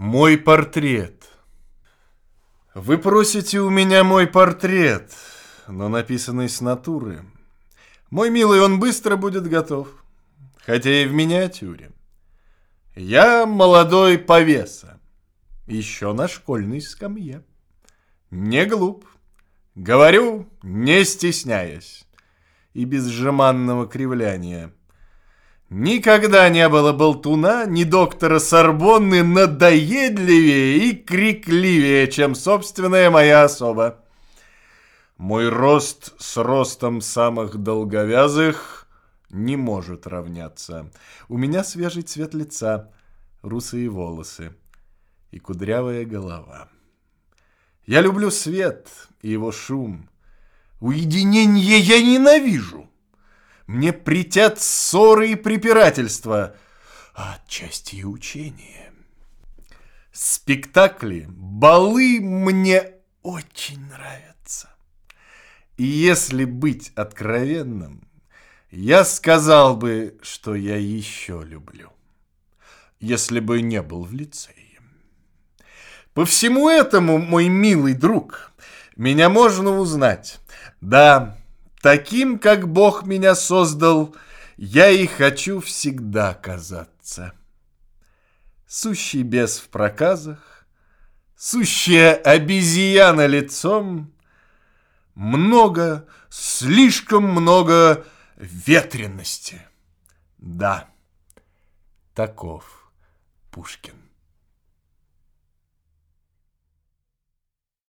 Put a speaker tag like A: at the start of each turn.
A: Мой портрет. Вы просите у меня мой портрет, но написанный с натуры. Мой милый, он быстро будет готов, хотя и в миниатюре. Я молодой повеса, еще на школьной скамье. Не глуп, говорю, не стесняясь, и без жеманного кривляния. Никогда не было болтуна, ни доктора Сорбонны надоедливее и крикливее, чем собственная моя особа. Мой рост с ростом самых долговязых не может равняться. У меня свежий цвет лица, русые волосы и кудрявая голова. Я люблю свет и его шум. Уединение я ненавижу. Мне притят ссоры и препирательства, а отчасти и учения. Спектакли, балы мне очень нравятся. И если быть откровенным, я сказал бы, что я еще люблю, если бы не был в лицее. По всему этому, мой милый друг, меня можно узнать. Да, Таким, как Бог меня создал, я и хочу всегда казаться. Сущий бес в проказах, сущая обезьяна лицом, много, слишком много ветренности. Да, таков Пушкин.